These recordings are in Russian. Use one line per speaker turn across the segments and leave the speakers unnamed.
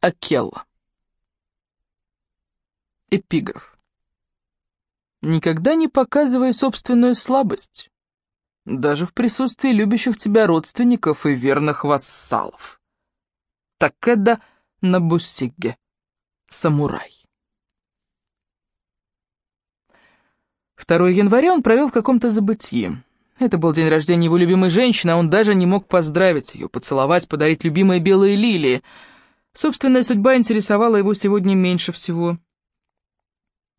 Акелла. Эпиграф. Никогда не показывай собственную слабость, даже в присутствии любящих тебя родственников и верных вассалов. Такеда Набусиге, самурай. 2 января он провел в каком-то забытии. Это был день рождения его любимой женщины, а он даже не мог поздравить ее, поцеловать, подарить любимые белые лилии. Собственная судьба интересовала его сегодня меньше всего.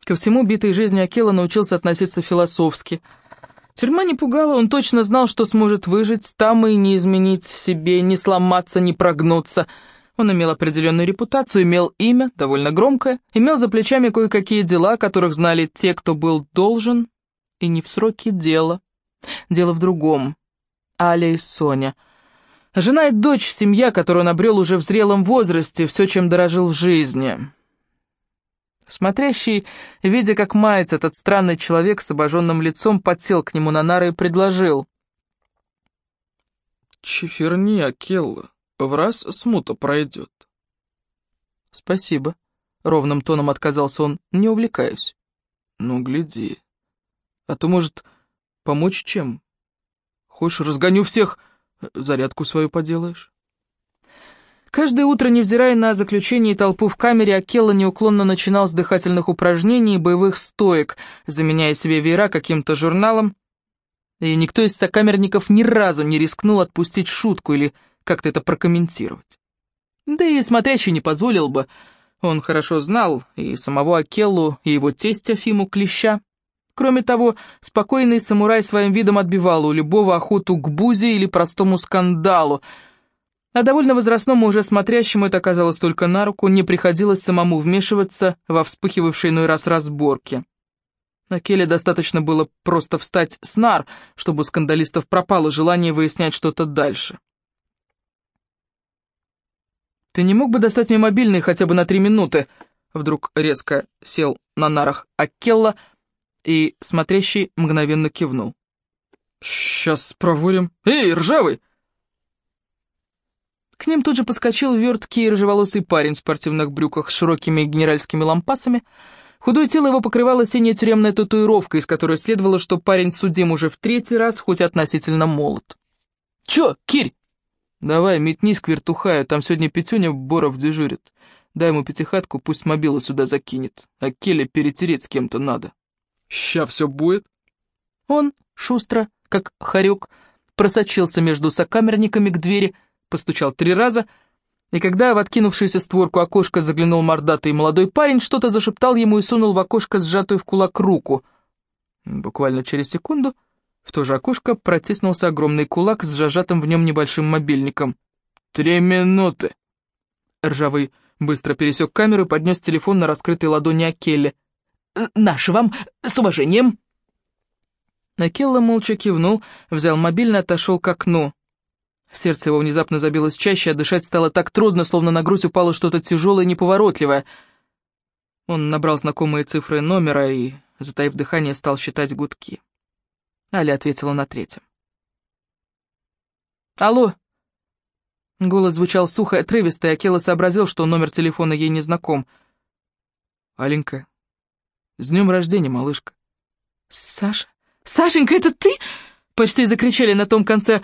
Ко всему, битой жизнью Акела научился относиться философски. Тюрьма не пугала, он точно знал, что сможет выжить там и не изменить себе, не сломаться, не прогнуться — он имел определенную репутацию, имел имя, довольно громкое, имел за плечами кое-какие дела, которых знали те, кто был должен, и не в сроки дела. Дело в другом. Аля и Соня. Жена и дочь, семья, которую он обрел уже в зрелом возрасте, все, чем дорожил в жизни. Смотрящий, видя, как мается этот странный человек с обожженным лицом, подсел к нему на нары и предложил.
«Чеферни, Акелла, в раз смута пройдет.
Спасибо. Ровным тоном отказался он. Не увлекаюсь.
Ну, гляди. А то, может, помочь чем? Хочешь, разгоню всех, зарядку свою поделаешь?
Каждое утро, невзирая на заключение и толпу в камере, Акелла неуклонно начинал с дыхательных упражнений и боевых стоек, заменяя себе веера каким-то журналом, и никто из сокамерников ни разу не рискнул отпустить шутку или как-то это прокомментировать. Да и смотрящий не позволил бы. Он хорошо знал и самого Акеллу, и его тестя Фиму Клеща. Кроме того, спокойный самурай своим видом отбивал у любого охоту к бузе или простому скандалу, а довольно возрастному уже смотрящему это оказалось только на руку, не приходилось самому вмешиваться во вспыхивавшие иной раз разборки. На Келе достаточно было просто встать с нар, чтобы у скандалистов пропало желание выяснять что-то дальше. «Ты не мог бы достать мне мобильный хотя бы на три минуты?» Вдруг резко сел на нарах Акелла, и смотрящий мгновенно кивнул.
«Сейчас проводим. Эй, ржавый!»
К ним тут же подскочил верткий рыжеволосый парень в спортивных брюках с широкими генеральскими лампасами. Худое тело его покрывала синяя тюремная татуировка, из которой следовало, что парень судим уже в третий раз, хоть относительно молод. «Чё, Кирь?» «Давай, метнись к вертухаю, там сегодня Петюня Боров дежурит. Дай ему пятихатку, пусть мобилу сюда закинет, а Келли перетереть с кем-то надо».
«Ща все будет?»
Он, шустро, как хорек, просочился между сокамерниками к двери, постучал три раза, и когда в откинувшуюся створку окошка заглянул мордатый молодой парень, что-то зашептал ему и сунул в окошко сжатую в кулак руку. Буквально через секунду в то же окошко протиснулся огромный кулак с зажатым в нем небольшим мобильником.
«Три минуты!»
Ржавый быстро пересек камеру и поднес телефон на раскрытой ладони Акелли. «Э, «Наш вам, с уважением!» Акелла молча кивнул, взял мобильный отошел к окну. Сердце его внезапно забилось чаще, а дышать стало так трудно, словно на грудь упало что-то тяжелое и неповоротливое. Он набрал знакомые цифры номера и, затаив дыхание, стал считать гудки. Аля ответила на третьем. «Алло!» Голос звучал сухо и отрывисто, и Акела сообразил, что номер телефона ей не знаком.
«Аленька, с днем рождения, малышка!»
«Саша? Сашенька, это ты?» Почти закричали на том конце.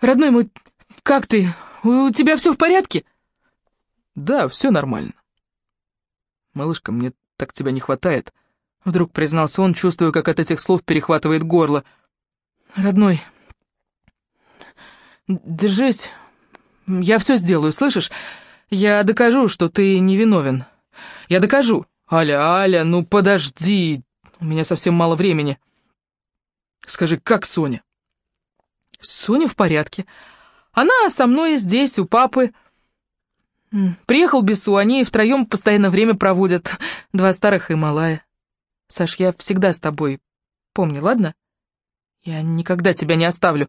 «Родной мой, как ты? У тебя все в порядке?»
«Да, все нормально». «Малышка, мне так тебя не хватает».
Вдруг признался он, чувствуя, как от этих слов перехватывает горло. «Родной, держись. Я все сделаю, слышишь? Я докажу, что ты невиновен. Я докажу. Аля, Аля, ну подожди. У меня совсем мало времени. Скажи, как Соня?» «Соня в порядке. Она со мной здесь, у папы. Приехал Бесу, они втроем постоянно время проводят. Два старых и малая. Саш, я всегда с тобой. Помни, ладно? Я никогда тебя не оставлю.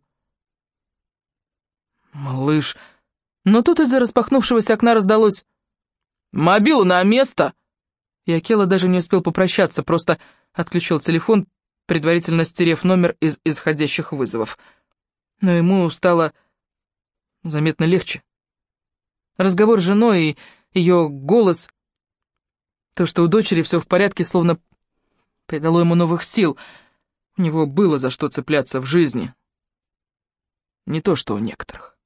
Малыш...
Но тут из-за распахнувшегося окна раздалось «Мобилу на место!» И Акела даже не успел попрощаться, просто отключил телефон, предварительно стерев номер из исходящих вызовов. Но ему стало заметно легче. Разговор с женой и ее голос, то, что у дочери все в порядке, словно придало ему новых сил. У него было за что цепляться в жизни. Не то, что у некоторых.